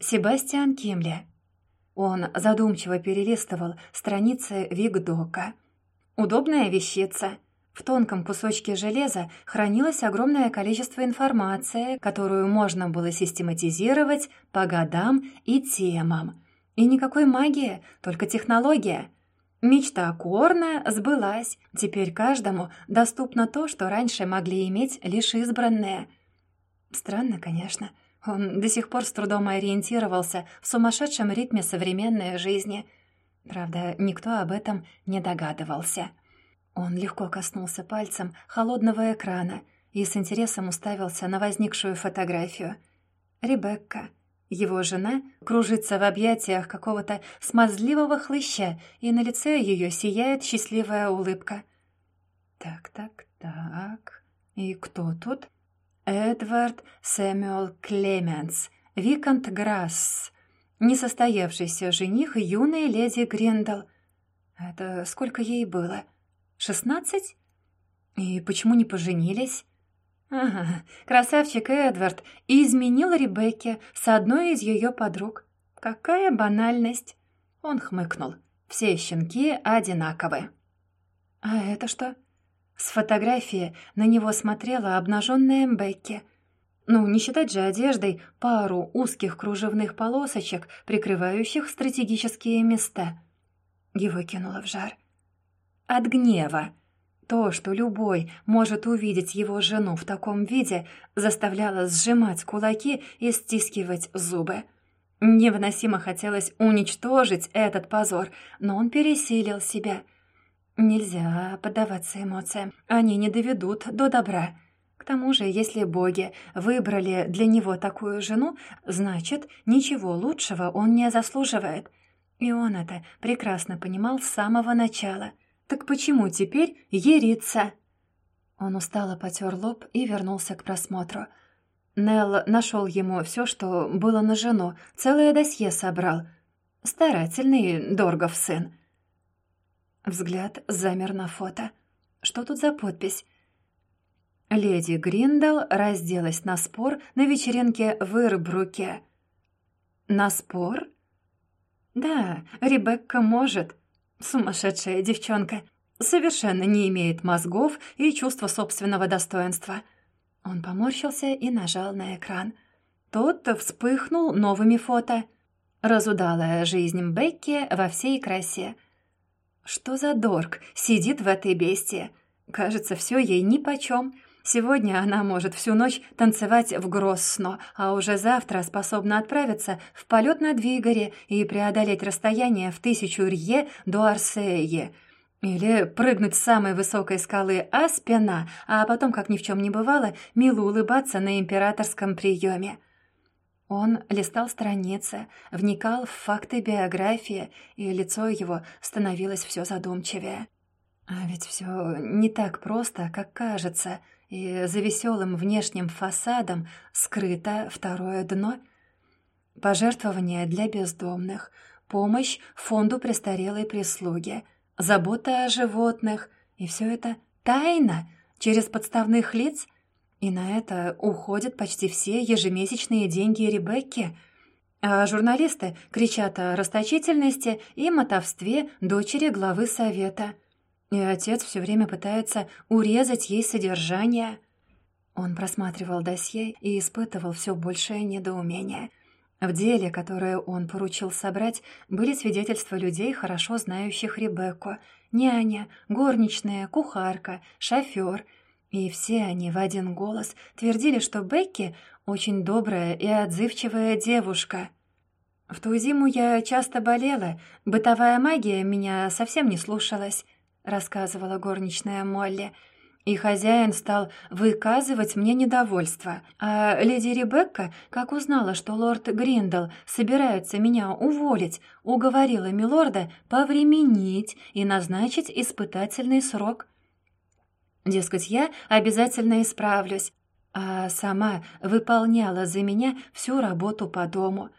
Себастьян Кимли. Он задумчиво перелистывал страницы Вигдока. Удобная вещица. В тонком кусочке железа хранилось огромное количество информации, которую можно было систематизировать по годам и темам. И никакой магии, только технология. Мечта Корна сбылась. Теперь каждому доступно то, что раньше могли иметь лишь избранные. Странно, конечно. Он до сих пор с трудом ориентировался в сумасшедшем ритме современной жизни. Правда, никто об этом не догадывался. Он легко коснулся пальцем холодного экрана и с интересом уставился на возникшую фотографию. Ребекка, его жена, кружится в объятиях какого-то смазливого хлыща, и на лице ее сияет счастливая улыбка. «Так, так, так... И кто тут?» Эдвард Сэмюэл Клеменс, Викант Грасс, несостоявшийся жених юной леди Гриндал. Это сколько ей было? Шестнадцать? И почему не поженились? Ага, красавчик Эдвард изменил Ребекке с одной из ее подруг. Какая банальность! Он хмыкнул. Все щенки одинаковы. А это что? С фотографии на него смотрела обнаженная Бекки. Ну, не считать же одеждой пару узких кружевных полосочек, прикрывающих стратегические места. Его кинуло в жар. От гнева. То, что любой может увидеть его жену в таком виде, заставляло сжимать кулаки и стискивать зубы. Невыносимо хотелось уничтожить этот позор, но он пересилил себя — Нельзя поддаваться эмоциям, они не доведут до добра. К тому же, если боги выбрали для него такую жену, значит, ничего лучшего он не заслуживает. И он это прекрасно понимал с самого начала. Так почему теперь ериться? Он устало потер лоб и вернулся к просмотру. Нелл нашел ему все, что было на жену, целое досье собрал. Старательный Доргов сын. Взгляд замер на фото. Что тут за подпись? Леди Гриндал разделась на спор на вечеринке в Ирбруке. На спор? Да, Ребекка может. Сумасшедшая девчонка. Совершенно не имеет мозгов и чувства собственного достоинства. Он поморщился и нажал на экран. Тот вспыхнул новыми фото. Разудалая жизнь Бекки во всей красе — что за дорг сидит в этой бестии? Кажется, все ей нипочем. Сегодня она может всю ночь танцевать в Гроссно, а уже завтра способна отправиться в полет на двигаре и преодолеть расстояние в тысячу рье до Арсеи. Или прыгнуть с самой высокой скалы Аспена, а потом, как ни в чем не бывало, мило улыбаться на императорском приеме. Он листал страницы, вникал в факты биографии, и лицо его становилось все задумчивее. А ведь все не так просто, как кажется, и за веселым внешним фасадом скрыто второе дно. Пожертвования для бездомных, помощь фонду престарелой прислуги, забота о животных, и все это тайна через подставных лиц — и на это уходят почти все ежемесячные деньги Ребекки. А журналисты кричат о расточительности и мотовстве дочери главы совета. И отец все время пытается урезать ей содержание. Он просматривал досье и испытывал все большее недоумение. В деле, которое он поручил собрать, были свидетельства людей, хорошо знающих Ребекку. Няня, горничная, кухарка, шофер — и все они в один голос твердили, что Бекки очень добрая и отзывчивая девушка. В ту зиму я часто болела, бытовая магия меня совсем не слушалась, рассказывала горничная Молли. И хозяин стал выказывать мне недовольство. А леди Ребекка, как узнала, что лорд Гриндал собирается меня уволить, уговорила милорда повременить и назначить испытательный срок — Дескать, я обязательно исправлюсь, а сама выполняла за меня всю работу по дому.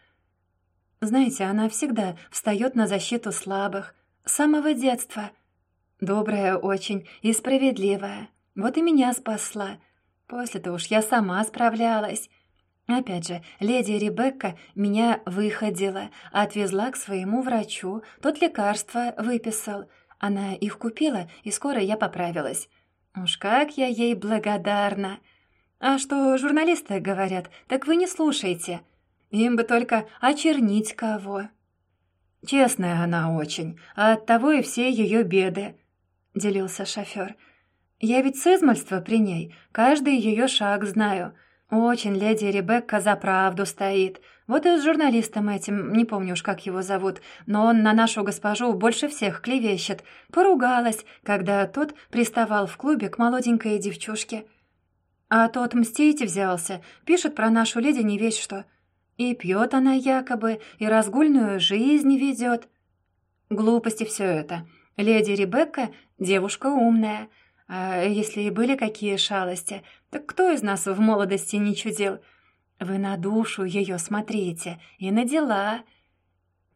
Знаете, она всегда встает на защиту слабых, с самого детства. Добрая очень и справедливая. Вот и меня спасла. После-то уж я сама справлялась. Опять же, леди Ребекка меня выходила, отвезла к своему врачу, тот лекарства выписал. Она их купила, и скоро я поправилась. Уж как я ей благодарна. А что журналисты говорят, так вы не слушайте. Им бы только очернить кого. Честная она очень, а оттого и все ее беды, — делился шофер. Я ведь с измальства при ней, каждый ее шаг знаю — очень леди Ребекка за правду стоит. Вот и с журналистом этим, не помню уж, как его зовут, но он на нашу госпожу больше всех клевещет. Поругалась, когда тот приставал в клубе к молоденькой девчушке. А тот мстить взялся, пишет про нашу леди не весь что. И пьет она якобы, и разгульную жизнь ведет. Глупости все это. Леди Ребекка — девушка умная — а если и были какие шалости, так кто из нас в молодости не чудил? Вы на душу ее смотрите и на дела.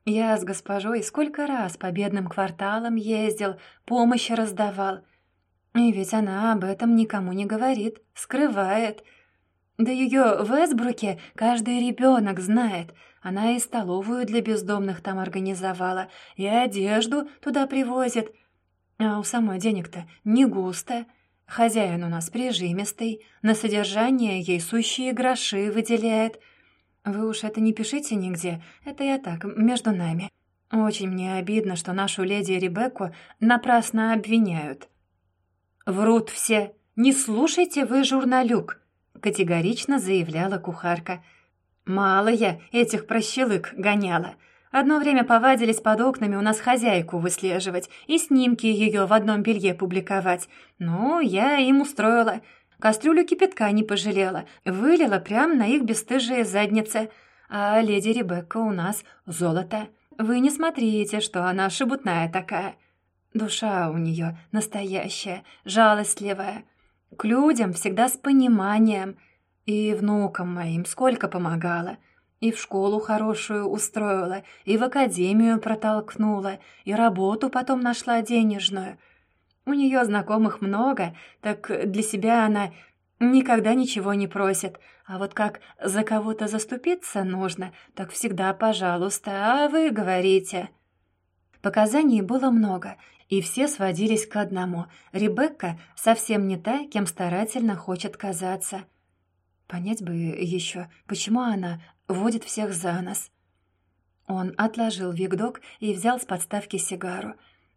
Я с госпожой сколько раз по бедным кварталам ездил, помощь раздавал. И ведь она об этом никому не говорит, скрывает. Да ее в Эсбруке каждый ребенок знает. Она и столовую для бездомных там организовала, и одежду туда привозит — а у самой денег-то не густо. Хозяин у нас прижимистый, на содержание ей сущие гроши выделяет. Вы уж это не пишите нигде, это я так, между нами. Очень мне обидно, что нашу леди Ребекку напрасно обвиняют. «Врут все. Не слушайте вы журналюк», — категорично заявляла кухарка. «Мало я этих прощелык гоняла. Одно время повадились под окнами у нас хозяйку выслеживать и снимки ее в одном белье публиковать. Ну, я им устроила. Кастрюлю кипятка не пожалела, вылила прямо на их бесстыжие задницы. А леди Ребекка у нас золото. Вы не смотрите, что она шебутная такая. Душа у нее настоящая, жалостливая. К людям всегда с пониманием. И внукам моим сколько помогала. И в школу хорошую устроила, и в академию протолкнула, и работу потом нашла денежную. У нее знакомых много, так для себя она никогда ничего не просит. А вот как за кого-то заступиться нужно, так всегда пожалуйста, а вы говорите». Показаний было много, и все сводились к одному. Ребекка совсем не та, кем старательно хочет казаться. Понять бы еще, почему она водит всех за нос. Он отложил вигдок и взял с подставки сигару.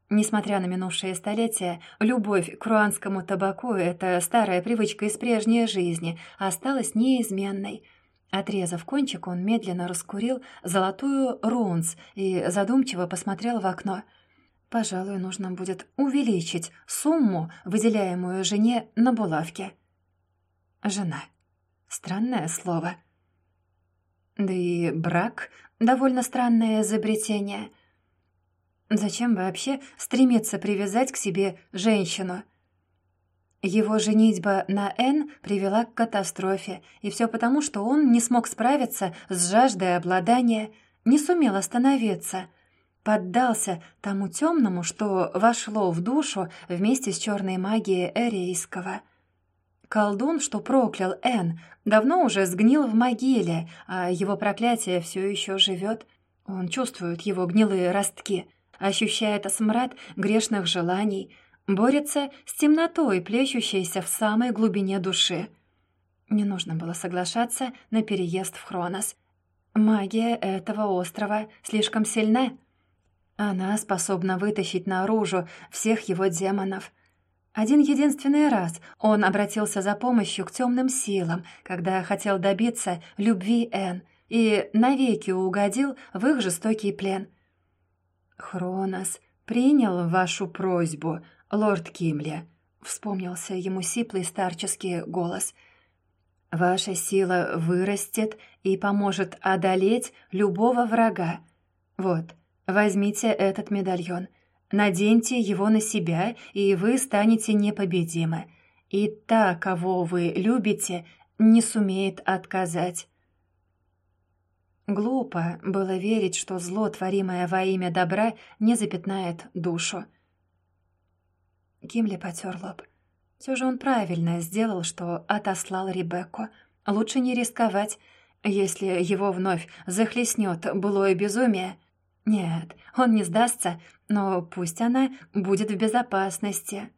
Несмотря на минувшие столетия, любовь к руанскому табаку — это старая привычка из прежней жизни, осталась неизменной. Отрезав кончик, он медленно раскурил золотую рунс и задумчиво посмотрел в окно. «Пожалуй, нужно будет увеличить сумму, выделяемую жене на булавке». «Жена». Странное слово. Да и брак — довольно странное изобретение. Зачем вообще стремиться привязать к себе женщину? Его женитьба на Н привела к катастрофе, и все потому, что он не смог справиться с жаждой обладания, не сумел остановиться, поддался тому темному, что вошло в душу вместе с черной магией Эрейского — Колдун, что проклял Эн, давно уже сгнил в могиле, а его проклятие все еще живет. Он чувствует его гнилые ростки, ощущает смрад грешных желаний, борется с темнотой, плещущейся в самой глубине души. Не нужно было соглашаться на переезд в Хронос. Магия этого острова слишком сильна. Она способна вытащить наружу всех его демонов — один единственный раз он обратился за помощью к темным силам, когда хотел добиться любви Энн, и навеки угодил в их жестокий плен. «Хронос принял вашу просьбу, лорд Кимли», — вспомнился ему сиплый старческий голос. «Ваша сила вырастет и поможет одолеть любого врага. Вот, возьмите этот медальон. Наденьте его на себя, и вы станете непобедимы. И та, кого вы любите, не сумеет отказать. Глупо было верить, что зло, творимое во имя добра, не запятнает душу. Гимли потер лоб. Все же он правильно сделал, что отослал Ребекку. Лучше не рисковать. Если его вновь захлестнет былое безумие... Нет, он не сдастся, но пусть она будет в безопасности.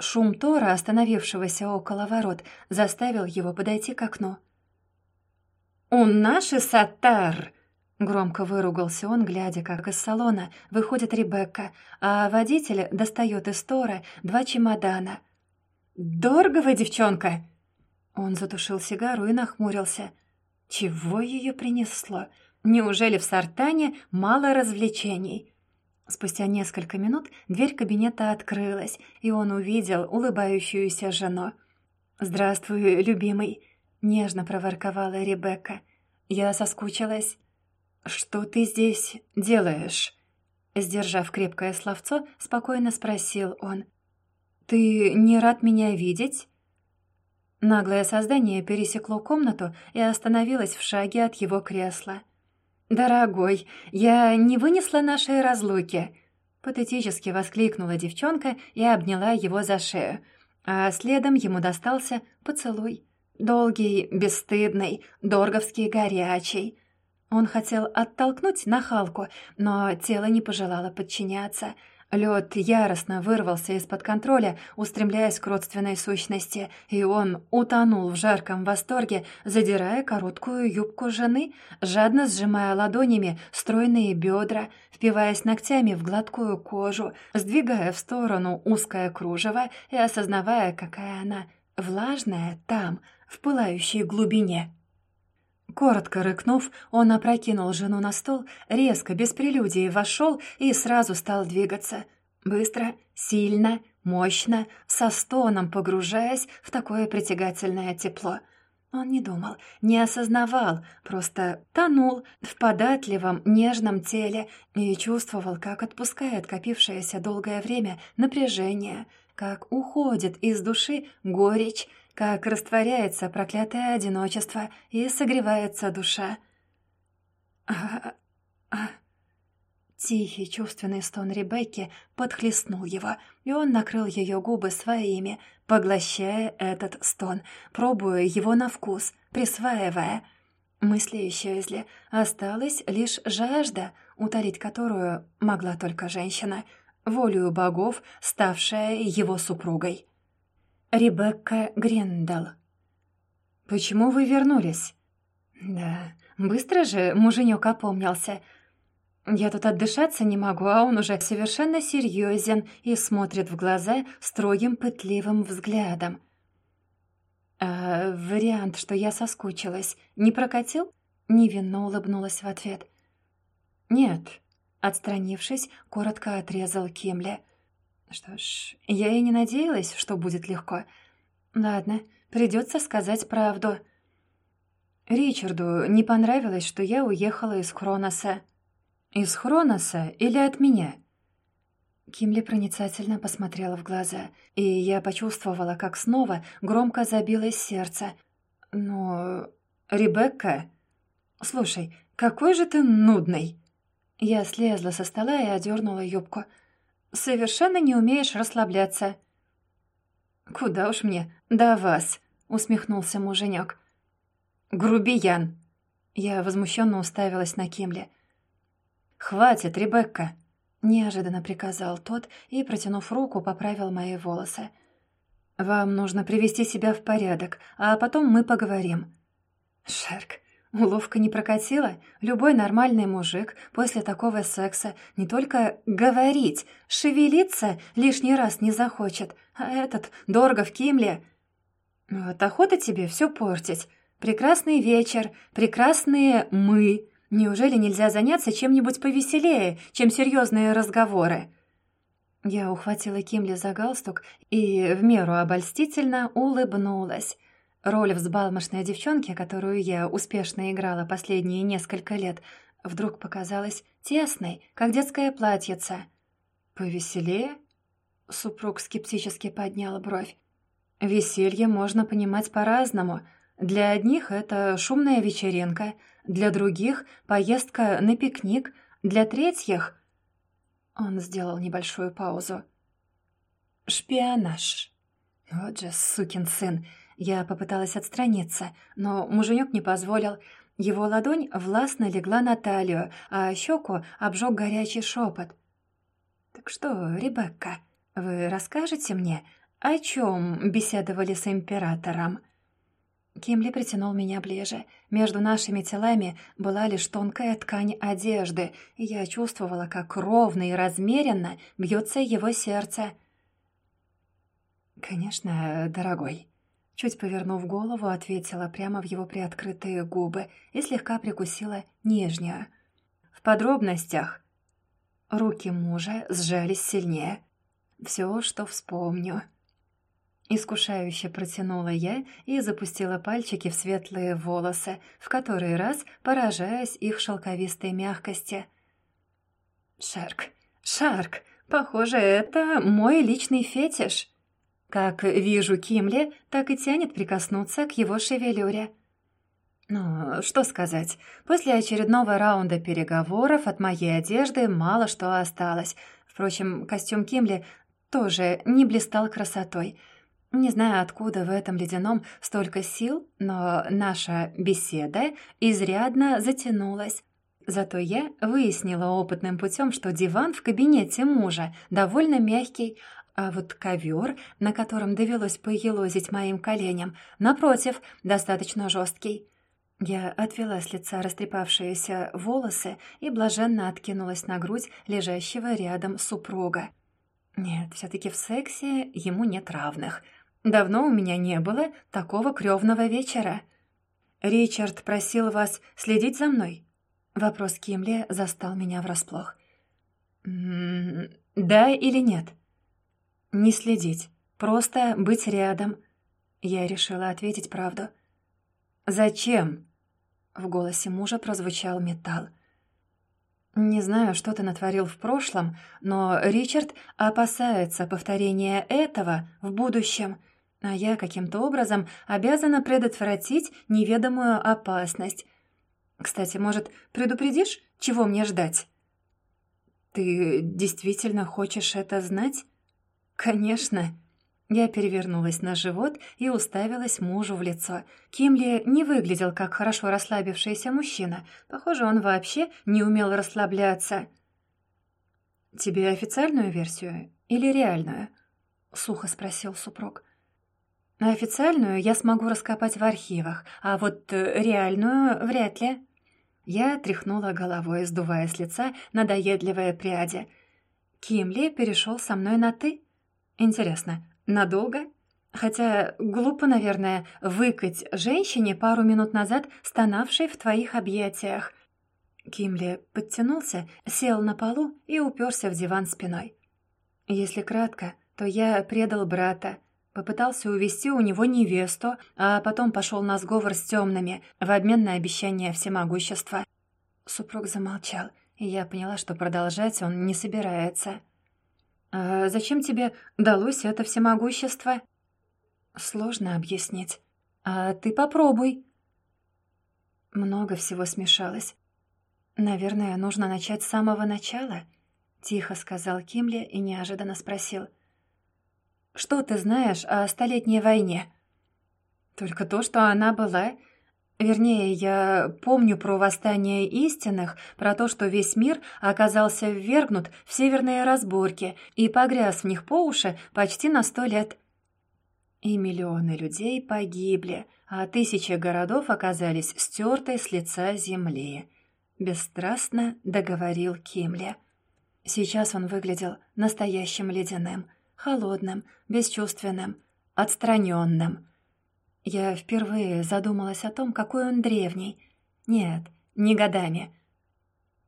Шум Тора, остановившегося около ворот, заставил его подойти к окну. «У наши сатар!» Громко выругался он, глядя, как из салона выходит Ребекка, а водитель достает из Тора два чемодана. «Дорого вы, девчонка!» Он затушил сигару и нахмурился. Чего ее принесло? Неужели в Сартане мало развлечений? Спустя несколько минут дверь кабинета открылась, и он увидел улыбающуюся жену. «Здравствуй, любимый», — нежно проворковала Ребекка. «Я соскучилась». «Что ты здесь делаешь?» Сдержав крепкое словцо, спокойно спросил он. «Ты не рад меня видеть?» Наглое создание пересекло комнату и остановилось в шаге от его кресла. «Дорогой, я не вынесла нашей разлуки!» Патетически воскликнула девчонка и обняла его за шею, а следом ему достался поцелуй. Долгий, бесстыдный, дорговский горячий. Он хотел оттолкнуть нахалку, но тело не пожелало подчиняться — Лед яростно вырвался из-под контроля, устремляясь к родственной сущности, и он утонул в жарком восторге, задирая короткую юбку жены, жадно сжимая ладонями стройные бедра, впиваясь ногтями в гладкую кожу, сдвигая в сторону узкое кружево и осознавая, какая она влажная там, в пылающей глубине. Коротко рыкнув, он опрокинул жену на стол, резко, без прелюдии вошел и сразу стал двигаться. Быстро, сильно, мощно, со стоном погружаясь в такое притягательное тепло. Он не думал, не осознавал, просто тонул в податливом, нежном теле и чувствовал, как отпускает копившееся долгое время напряжение, как уходит из души горечь, как растворяется проклятое одиночество и согревается душа. А, а. Тихий чувственный стон Ребекки подхлестнул его, и он накрыл ее губы своими, поглощая этот стон, пробуя его на вкус, присваивая. Мысли исчезли, осталась лишь жажда, утолить которую могла только женщина, волею богов, ставшая его супругой. Ребекка Гриндал. «Почему вы вернулись?» «Да, быстро же муженек опомнился. Я тут отдышаться не могу, а он уже совершенно серьезен и смотрит в глаза строгим пытливым взглядом». «А вариант, что я соскучилась, не прокатил?» Невинно улыбнулась в ответ. «Нет», — отстранившись, коротко отрезал Кимля — что ж, я и не надеялась, что будет легко. Ладно, придется сказать правду. Ричарду не понравилось, что я уехала из Хроноса. Из Хроноса или от меня? Кимли проницательно посмотрела в глаза, и я почувствовала, как снова громко забилось сердце. Но... Ребекка... Слушай, какой же ты нудный!» Я слезла со стола и одернула юбку — совершенно не умеешь расслабляться». «Куда уж мне, до вас», — усмехнулся муженек. «Грубиян!» Я возмущенно уставилась на Кимли. «Хватит, Ребекка!» — неожиданно приказал тот и, протянув руку, поправил мои волосы. «Вам нужно привести себя в порядок, а потом мы поговорим». «Шерк, Уловка не прокатила? Любой нормальный мужик после такого секса не только говорить, шевелиться лишний раз не захочет, а этот дорого в Кимле. Вот охота тебе все портить. Прекрасный вечер, прекрасные мы. Неужели нельзя заняться чем-нибудь повеселее, чем серьезные разговоры?» Я ухватила Кимли за галстук и в меру обольстительно улыбнулась. Роль взбалмошной девчонки, которую я успешно играла последние несколько лет, вдруг показалась тесной, как детское платьице. «Повеселее?» — супруг скептически поднял бровь. «Веселье можно понимать по-разному. Для одних это шумная вечеринка, для других — поездка на пикник, для третьих...» Он сделал небольшую паузу. «Шпионаж. Вот же сукин сын!» Я попыталась отстраниться, но муженек не позволил. Его ладонь властно легла на талию, а щеку обжег горячий шепот. «Так что, Ребекка, вы расскажете мне, о чем беседовали с императором?» Кимли притянул меня ближе. Между нашими телами была лишь тонкая ткань одежды, и я чувствовала, как ровно и размеренно бьется его сердце. «Конечно, дорогой», — чуть повернув голову, ответила прямо в его приоткрытые губы и слегка прикусила нижнюю. «В подробностях». Руки мужа сжались сильнее. «Все, что вспомню». Искушающе протянула я и запустила пальчики в светлые волосы, в который раз поражаясь их шелковистой мягкости. «Шарк, Шарк, похоже, это мой личный фетиш». Как вижу Кимли, так и тянет прикоснуться к его шевелюре. Ну, что сказать, после очередного раунда переговоров от моей одежды мало что осталось. Впрочем, костюм Кимли тоже не блистал красотой — не знаю, откуда в этом ледяном столько сил, но наша беседа изрядно затянулась. Зато я выяснила опытным путем, что диван в кабинете мужа довольно мягкий, а вот ковер, на котором довелось поелозить моим коленям, напротив, достаточно жесткий. Я отвела с лица растрепавшиеся волосы и блаженно откинулась на грудь лежащего рядом супруга. Нет, все таки в сексе ему нет равных — Давно у меня не было такого крёвного вечера. Ричард просил вас следить за мной. Вопрос Кимли застал меня врасплох. «М -м, да или нет? Не следить, просто быть рядом. Я решила ответить правду. Зачем? В голосе мужа прозвучал металл. Не знаю, что ты натворил в прошлом, но Ричард опасается повторения этого в будущем — а я каким-то образом обязана предотвратить неведомую опасность. Кстати, может, предупредишь, чего мне ждать? Ты действительно хочешь это знать? Конечно. Я перевернулась на живот и уставилась мужу в лицо. Кимли не выглядел как хорошо расслабившийся мужчина. Похоже, он вообще не умел расслабляться. «Тебе официальную версию или реальную?» — сухо спросил супруг. Официальную я смогу раскопать в архивах, а вот э, реальную вряд ли. Я тряхнула головой, сдувая с лица надоедливые пряди. Кимли перешел со мной на «ты». Интересно, надолго? Хотя глупо, наверное, выкать женщине пару минут назад, стонавшей в твоих объятиях. Кимли подтянулся, сел на полу и уперся в диван спиной. Если кратко, то я предал брата, Попытался увести у него невесту, а потом пошел на сговор с темными в обмен на обещание всемогущества. Супруг замолчал, и я поняла, что продолжать он не собирается. «А зачем тебе далось это всемогущество?» «Сложно объяснить. А ты попробуй». Много всего смешалось. «Наверное, нужно начать с самого начала», — тихо сказал Кимли и неожиданно спросил — что ты знаешь о Столетней войне?» «Только то, что она была. Вернее, я помню про восстание истинных, про то, что весь мир оказался ввергнут в северные разборки и погряз в них по уши почти на сто лет. И миллионы людей погибли, а тысячи городов оказались стерты с лица земли», — бесстрастно договорил Кимли. Сейчас он выглядел настоящим ледяным — холодным, бесчувственным, отстраненным. Я впервые задумалась о том, какой он древний. Нет, не годами.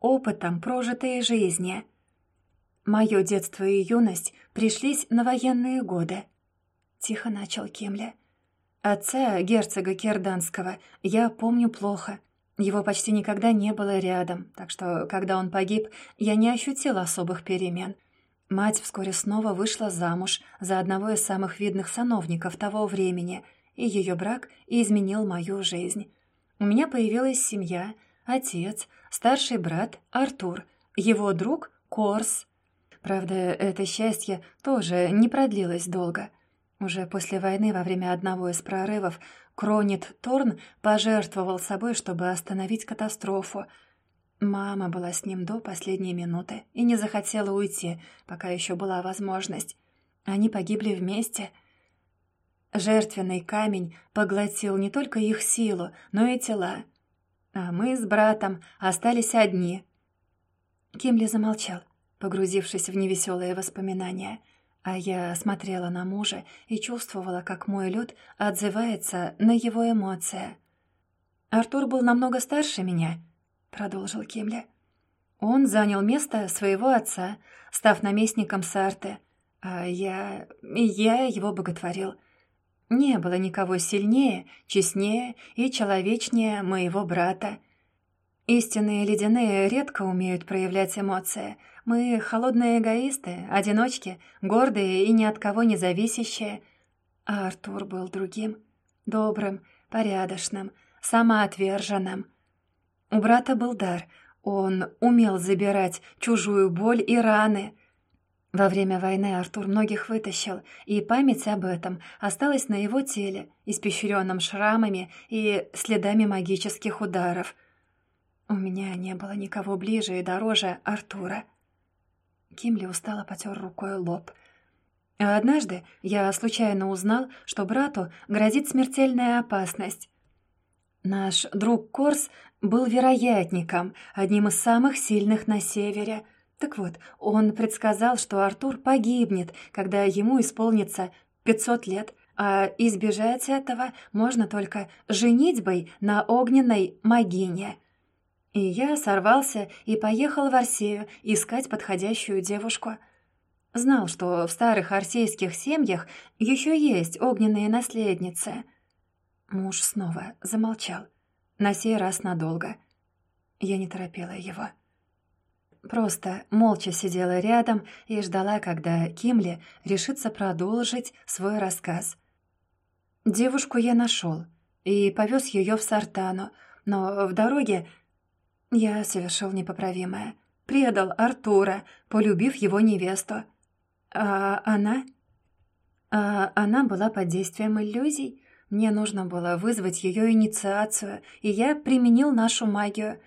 Опытом прожитой жизни. Мое детство и юность пришлись на военные годы. Тихо начал Кемля. Отца, герцога Керданского, я помню плохо. Его почти никогда не было рядом, так что, когда он погиб, я не ощутила особых перемен. Мать вскоре снова вышла замуж за одного из самых видных сановников того времени, и ее брак изменил мою жизнь. У меня появилась семья, отец, старший брат Артур, его друг Корс. Правда, это счастье тоже не продлилось долго. Уже после войны, во время одного из прорывов, Кронит Торн пожертвовал собой, чтобы остановить катастрофу. Мама была с ним до последней минуты и не захотела уйти, пока еще была возможность. Они погибли вместе. Жертвенный камень поглотил не только их силу, но и тела. А мы с братом остались одни. Кимли замолчал, погрузившись в невеселые воспоминания — а я смотрела на мужа и чувствовала, как мой лед отзывается на его эмоции. «Артур был намного старше меня», — продолжил Кимля. «Он занял место своего отца, став наместником Сарты, а я... я его боготворил. Не было никого сильнее, честнее и человечнее моего брата. Истинные ледяные редко умеют проявлять эмоции — мы холодные эгоисты, одиночки, гордые и ни от кого не зависящие. А Артур был другим, добрым, порядочным, самоотверженным. У брата был дар, он умел забирать чужую боль и раны. Во время войны Артур многих вытащил, и память об этом осталась на его теле, испещренном шрамами и следами магических ударов. У меня не было никого ближе и дороже Артура. Кимли устало потер рукой лоб. А однажды я случайно узнал, что брату грозит смертельная опасность. Наш друг Корс был вероятником, одним из самых сильных на севере. Так вот, он предсказал, что Артур погибнет, когда ему исполнится 500 лет, а избежать этого можно только женитьбой на огненной магине. И я сорвался и поехал в Арсею искать подходящую девушку. Знал, что в старых арсейских семьях еще есть огненные наследницы. Муж снова замолчал, на сей раз надолго. Я не торопила его. Просто молча сидела рядом и ждала, когда Кимли решится продолжить свой рассказ. Девушку я нашел и повез ее в Сартану, но в дороге я совершил непоправимое. Предал Артура, полюбив его невесту. А она? А она была под действием иллюзий. Мне нужно было вызвать ее инициацию, и я применил нашу магию.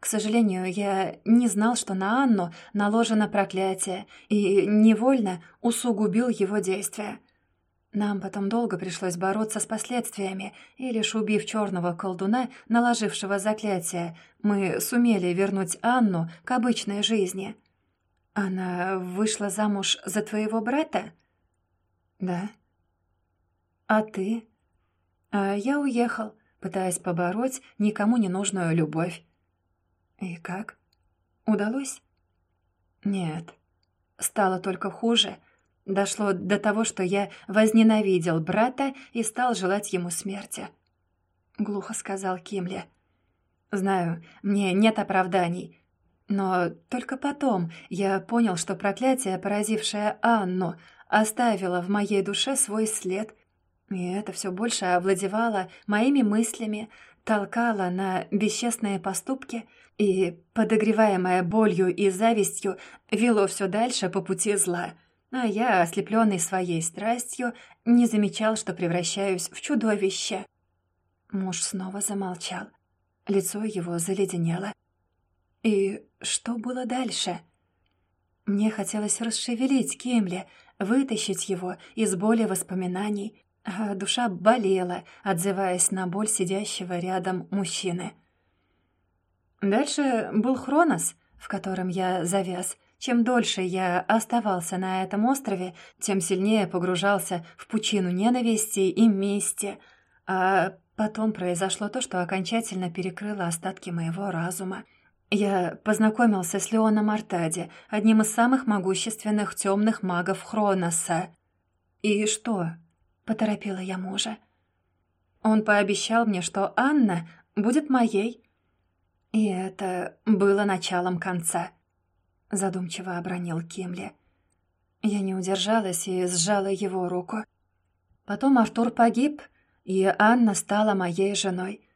К сожалению, я не знал, что на Анну наложено проклятие, и невольно усугубил его действия. Нам потом долго пришлось бороться с последствиями, и лишь убив черного колдуна, наложившего заклятие, мы сумели вернуть Анну к обычной жизни. Она вышла замуж за твоего брата? Да. А ты? А я уехал, пытаясь побороть никому не нужную любовь. И как? Удалось? Нет. Стало только хуже — Дошло до того, что я возненавидел брата и стал желать ему смерти. Глухо сказал Кимли. «Знаю, мне нет оправданий. Но только потом я понял, что проклятие, поразившее Анну, оставило в моей душе свой след. И это все больше овладевало моими мыслями, толкало на бесчестные поступки и, подогреваемое болью и завистью, вело все дальше по пути зла» а я, ослепленный своей страстью, не замечал, что превращаюсь в чудовище. Муж снова замолчал. Лицо его заледенело. И что было дальше? Мне хотелось расшевелить Кемли, вытащить его из боли воспоминаний, а душа болела, отзываясь на боль сидящего рядом мужчины. Дальше был Хронос, в котором я завяз, чем дольше я оставался на этом острове, тем сильнее погружался в пучину ненависти и мести. А потом произошло то, что окончательно перекрыло остатки моего разума. Я познакомился с Леоном Артади, одним из самых могущественных темных магов Хроноса. «И что?» — поторопила я мужа. Он пообещал мне, что Анна будет моей. И это было началом конца задумчиво обронил Кемли. Я не удержалась и сжала его руку. Потом Артур погиб, и Анна стала моей женой.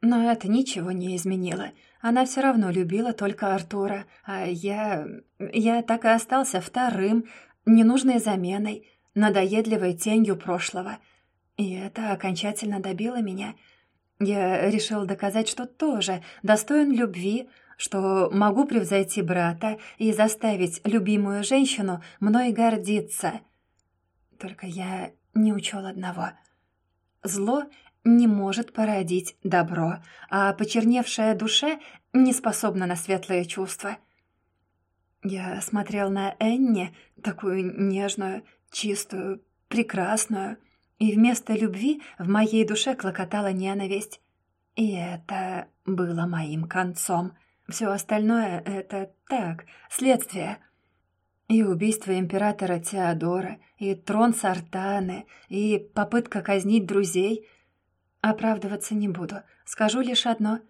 Но это ничего не изменило. Она все равно любила только Артура, а я... Я так и остался вторым, ненужной заменой, надоедливой тенью прошлого. И это окончательно добило меня. Я решил доказать, что тоже достоин любви, что могу превзойти брата и заставить любимую женщину мной гордиться. Только я не учел одного. Зло не может породить добро, а почерневшая душа не способна на светлые чувства. Я смотрел на Энни, такую нежную, чистую, прекрасную, и вместо любви в моей душе клокотала ненависть. И это было моим концом. Все остальное — это так, следствие. И убийство императора Теодора, и трон Сартаны, и попытка казнить друзей. Оправдываться не буду, скажу лишь одно.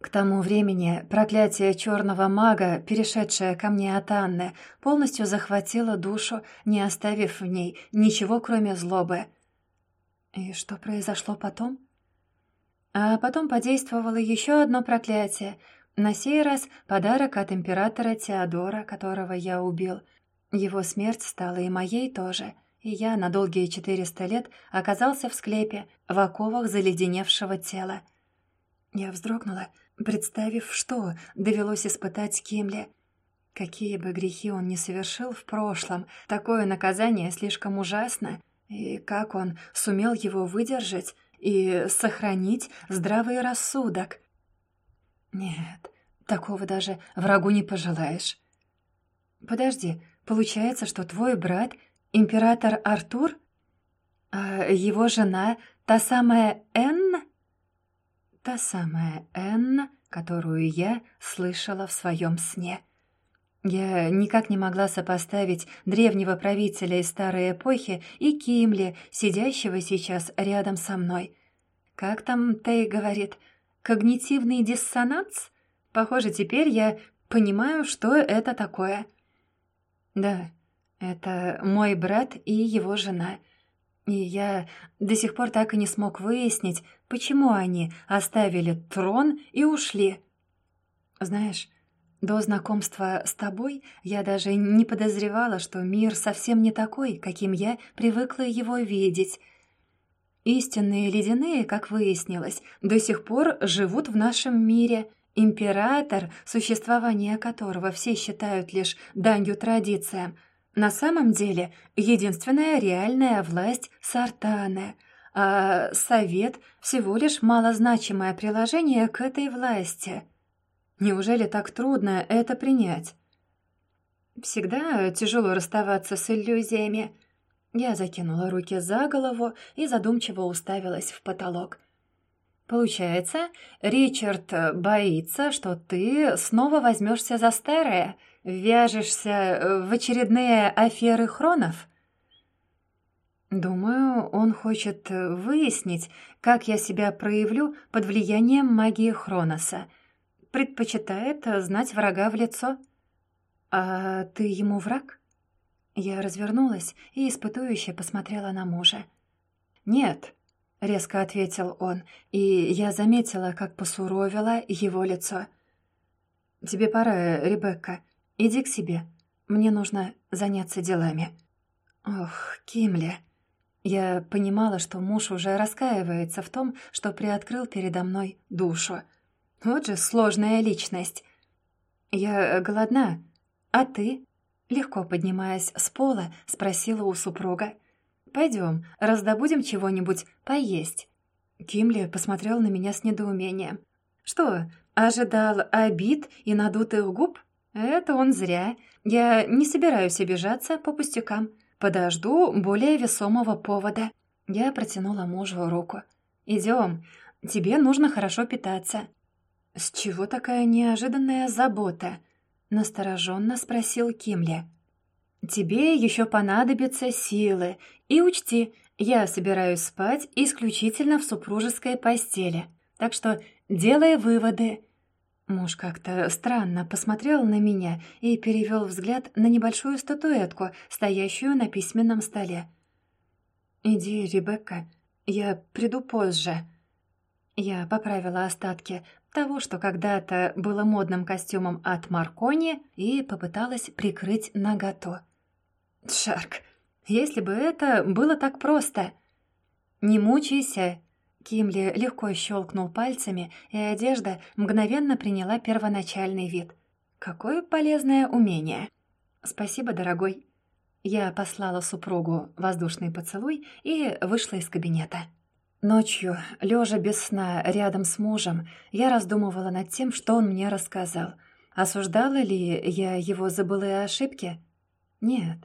К тому времени проклятие черного мага, перешедшее ко мне от Анны, полностью захватило душу, не оставив в ней ничего, кроме злобы. И что произошло потом? А потом подействовало еще одно проклятие. На сей раз подарок от императора Теодора, которого я убил. Его смерть стала и моей тоже, и я на долгие четыреста лет оказался в склепе, в оковах заледеневшего тела. Я вздрогнула, представив, что довелось испытать Кимле. Какие бы грехи он ни совершил в прошлом, такое наказание слишком ужасно — и как он сумел его выдержать и сохранить здравый рассудок? Нет, такого даже врагу не пожелаешь. Подожди, получается, что твой брат — император Артур? А его жена — та самая Энн? Та самая Энн, которую я слышала в своем сне. — я никак не могла сопоставить древнего правителя из старой эпохи и Кимли, сидящего сейчас рядом со мной. Как там Тей говорит? Когнитивный диссонанс? Похоже, теперь я понимаю, что это такое. Да, это мой брат и его жена. И я до сих пор так и не смог выяснить, почему они оставили трон и ушли. Знаешь, до знакомства с тобой я даже не подозревала, что мир совсем не такой, каким я привыкла его видеть. Истинные ледяные, как выяснилось, до сих пор живут в нашем мире. Император, существование которого все считают лишь данью традициям, на самом деле единственная реальная власть Сартана, а Совет всего лишь малозначимое приложение к этой власти — Неужели так трудно это принять? Всегда тяжело расставаться с иллюзиями. Я закинула руки за голову и задумчиво уставилась в потолок. Получается, Ричард боится, что ты снова возьмешься за старое, вяжешься в очередные аферы хронов? Думаю, он хочет выяснить, как я себя проявлю под влиянием магии Хроноса — предпочитает знать врага в лицо. А ты ему враг? Я развернулась и испытующе посмотрела на мужа. «Нет», — резко ответил он, и я заметила, как посуровило его лицо. «Тебе пора, Ребекка. Иди к себе. Мне нужно заняться делами». «Ох, Кимли». Я понимала, что муж уже раскаивается в том, что приоткрыл передо мной душу. Вот же сложная личность. Я голодна. А ты? Легко поднимаясь с пола, спросила у супруга. Пойдем, раздобудем чего-нибудь поесть. Кимли посмотрел на меня с недоумением. Что, ожидал обид и надутых губ? Это он зря. Я не собираюсь обижаться по пустякам. Подожду более весомого повода. Я протянула мужу руку. «Идем. Тебе нужно хорошо питаться. «С чего такая неожиданная забота?» — настороженно спросил Кимли. «Тебе еще понадобятся силы. И учти, я собираюсь спать исключительно в супружеской постели. Так что делай выводы». Муж как-то странно посмотрел на меня и перевел взгляд на небольшую статуэтку, стоящую на письменном столе. «Иди, Ребекка, я приду позже». Я поправила остатки того, что когда-то было модным костюмом от Маркони, и попыталась прикрыть наготу. Шарк, если бы это было так просто. «Не мучайся!» Кимли легко щелкнул пальцами, и одежда мгновенно приняла первоначальный вид. «Какое полезное умение!» «Спасибо, дорогой!» Я послала супругу воздушный поцелуй и вышла из кабинета. Ночью, лежа без сна рядом с мужем, я раздумывала над тем, что он мне рассказал. Осуждала ли я его за былые ошибки? Нет.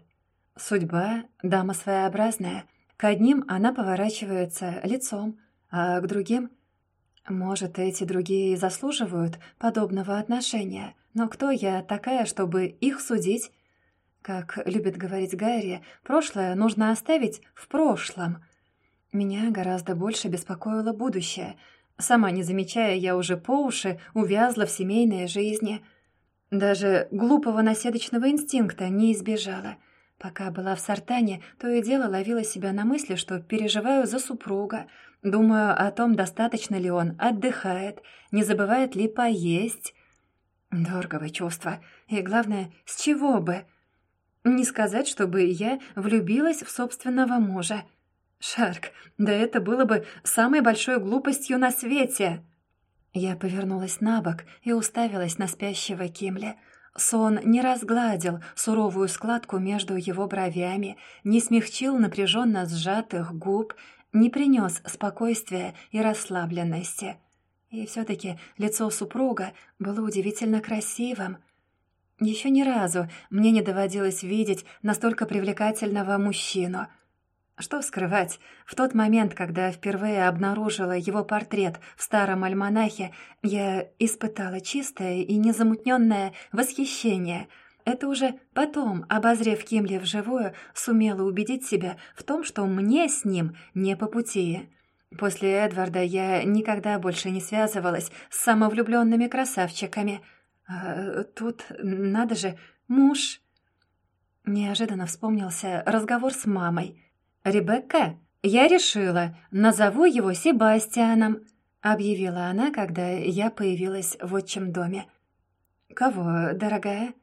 Судьба — дама своеобразная. К одним она поворачивается лицом, а к другим... Может, эти другие заслуживают подобного отношения, но кто я такая, чтобы их судить? Как любит говорить Гарри, прошлое нужно оставить в прошлом. Меня гораздо больше беспокоило будущее. Сама не замечая, я уже по уши увязла в семейной жизни. Даже глупого наседочного инстинкта не избежала — Пока была в Сартане, то и дело ловила себя на мысли, что переживаю за супруга, думаю о том, достаточно ли он отдыхает, не забывает ли поесть. Дорогое чувство. И главное, с чего бы? Не сказать, чтобы я влюбилась в собственного мужа. Шарк, да это было бы самой большой глупостью на свете. Я повернулась на бок и уставилась на спящего Кимля — Сон не разгладил суровую складку между его бровями, не смягчил напряженно сжатых губ, не принес спокойствия и расслабленности. И все-таки лицо супруга было удивительно красивым. Еще ни разу мне не доводилось видеть настолько привлекательного мужчину — что скрывать, в тот момент, когда впервые обнаружила его портрет в старом альманахе, я испытала чистое и незамутненное восхищение. Это уже потом, обозрев Кимли вживую, сумела убедить себя в том, что мне с ним не по пути. После Эдварда я никогда больше не связывалась с самовлюбленными красавчиками. А тут, надо же, муж... Неожиданно вспомнился разговор с мамой — «Ребекка, я решила, назову его Себастьяном», — объявила она, когда я появилась в отчим доме. «Кого, дорогая?»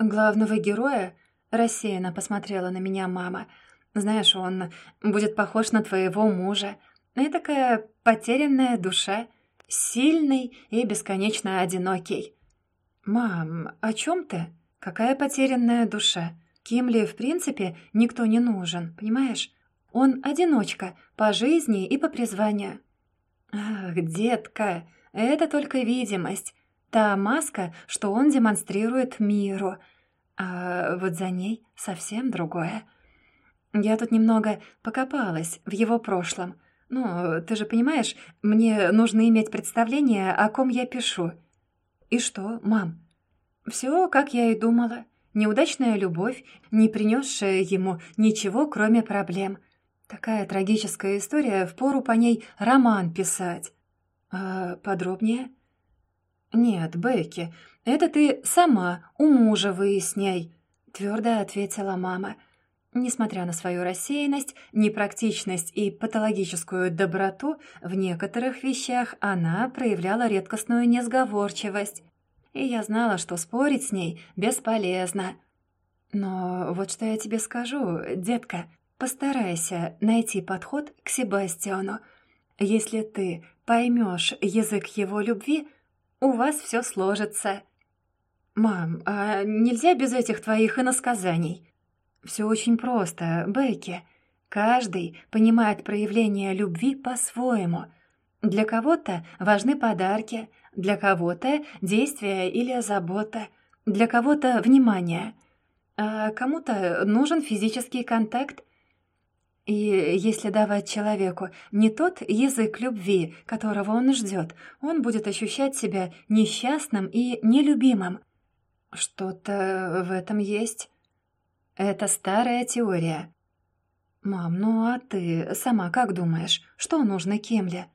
«Главного героя?» — рассеянно посмотрела на меня мама. «Знаешь, он будет похож на твоего мужа. И такая потерянная душа, сильный и бесконечно одинокий». «Мам, о чем ты? Какая потерянная душа?» Кимли, в принципе, никто не нужен, понимаешь? Он одиночка по жизни и по призванию. Ах, детка, это только видимость. Та маска, что он демонстрирует миру. А вот за ней совсем другое. Я тут немного покопалась в его прошлом. Ну, ты же понимаешь, мне нужно иметь представление, о ком я пишу. И что, мам? Все, как я и думала. Неудачная любовь, не принесшая ему ничего, кроме проблем. Такая трагическая история, впору по ней роман писать. А подробнее? Нет, Бекки, это ты сама у мужа выясняй, твердо ответила мама. Несмотря на свою рассеянность, непрактичность и патологическую доброту, в некоторых вещах она проявляла редкостную несговорчивость и я знала, что спорить с ней бесполезно. Но вот что я тебе скажу, детка, постарайся найти подход к Себастьяну. Если ты поймешь язык его любви, у вас все сложится. «Мам, а нельзя без этих твоих иносказаний?» «Все очень просто, Бекки. Каждый понимает проявление любви по-своему. Для кого-то важны подарки, для кого-то действие или забота, для кого-то внимание, а кому-то нужен физический контакт. И если давать человеку не тот язык любви, которого он ждет, он будет ощущать себя несчастным и нелюбимым. Что-то в этом есть. Это старая теория. «Мам, ну а ты сама как думаешь, что нужно Кемле?»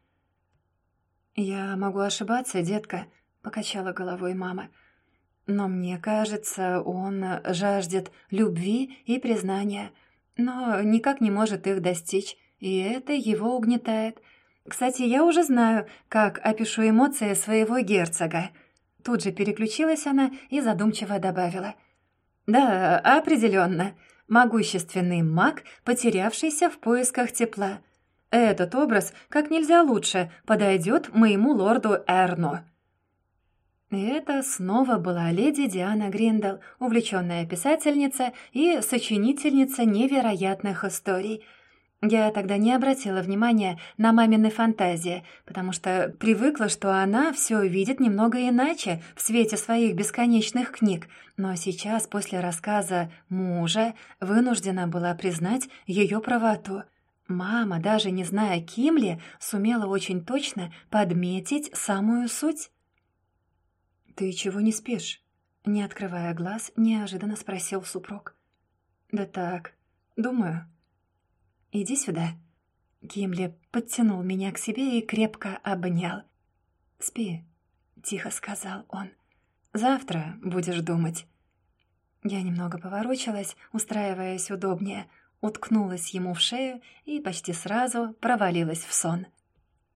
«Я могу ошибаться, детка», — покачала головой мама. «Но мне кажется, он жаждет любви и признания, но никак не может их достичь, и это его угнетает. Кстати, я уже знаю, как опишу эмоции своего герцога». Тут же переключилась она и задумчиво добавила. «Да, определенно. Могущественный маг, потерявшийся в поисках тепла. Этот образ как нельзя лучше подойдет моему лорду Эрну». И это снова была леди Диана Гриндел, увлеченная писательница и сочинительница невероятных историй. Я тогда не обратила внимания на мамины фантазии, потому что привыкла, что она все видит немного иначе в свете своих бесконечных книг, но сейчас, после рассказа мужа, вынуждена была признать ее правоту. Мама, даже не зная Кимли, сумела очень точно подметить самую суть. «Ты чего не спишь?» Не открывая глаз, неожиданно спросил супруг. «Да так, думаю». «Иди сюда». Гимли подтянул меня к себе и крепко обнял. «Спи», — тихо сказал он. «Завтра будешь думать». Я немного поворочилась, устраиваясь удобнее, уткнулась ему в шею и почти сразу провалилась в сон.